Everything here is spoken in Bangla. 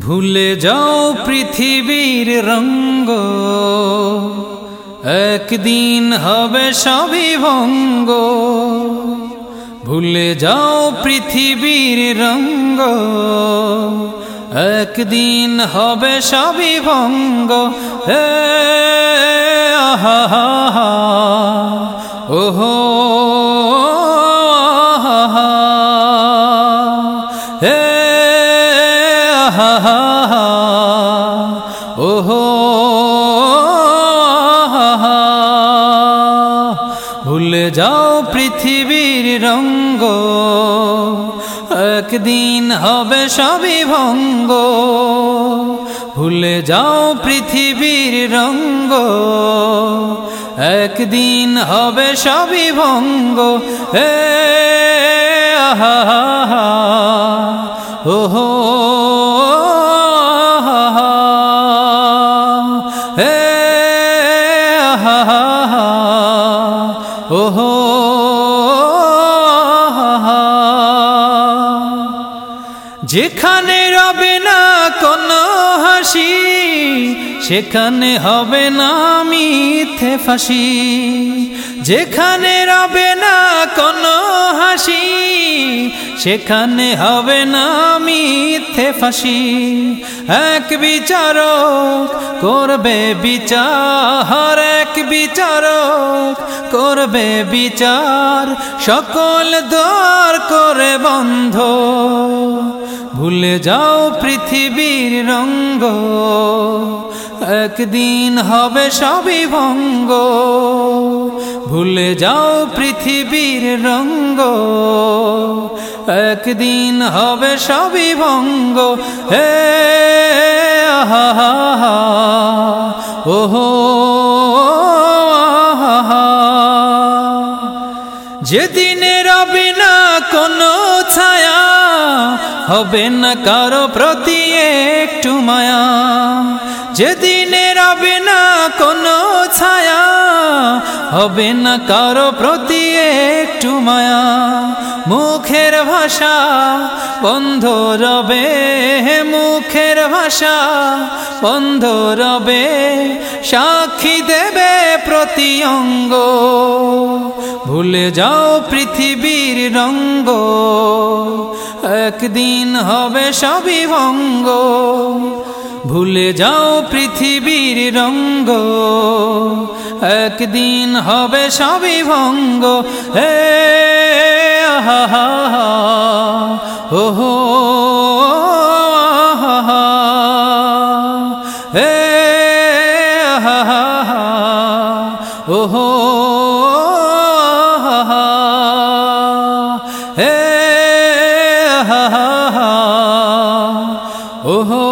ভুলে যাও পৃথিবীর রঙ্গ। একদিন হবে সবই ভঙ্গ। ভুলে যাও পৃথিবীর রঙ্গ। একদিন হবে সবই ভঙ্গ। হে আহা হা ওহো আহা। ওহো ভুলে যাও পৃথিবীর রঙ্গ। একদিন হবে সবই ভঙ্গ। ভুলে যাও পৃথিবীর রঙ্গ। একদিন হবে সবই ভঙ্গ। হে আহা ওহো। ওহো, যেখানে রবে না কোনো হাসি, সেখানে হবে না মিথ্যে ফাঁসি। যেখানে রবে না কোনো হাসি সেখানে হবে না মিথ্যে ফাঁসি। এক বিচারক করবে বিচার, এক বিচারক করবে বিচার। সকল দর করে বন্ধ। ভুলে যাও পৃথিবীর রঙ্গ। একদিন হবে সবই ভঙ্গ। ভুলে যাও পৃথিবীর রঙ্গ। একদিন হবে সবই ভঙ্গ। হে ওহো যেদিনে রবে না কোনো ছায়া, হবে না কারও প্রতি একটু মায়া। যেদিনে রবে না কোনো ছায়া, হবে না কারও প্রতি একটু মায়া। মুখের ভাষা, বন্ধ রবে মুখের ভাষা, বন্ধ রবে সাক্ষী দেবে প্রতি অঙ্গ ভুলে যাও পৃথিবীর রঙ্গ, একদিন হবে সবই ভঙ্গ। ভুলে যাও পৃথিবীর রঙ্গ, একদিন হবে সবই ভঙ্গ। হে ওহো এ ওহো এ ওহো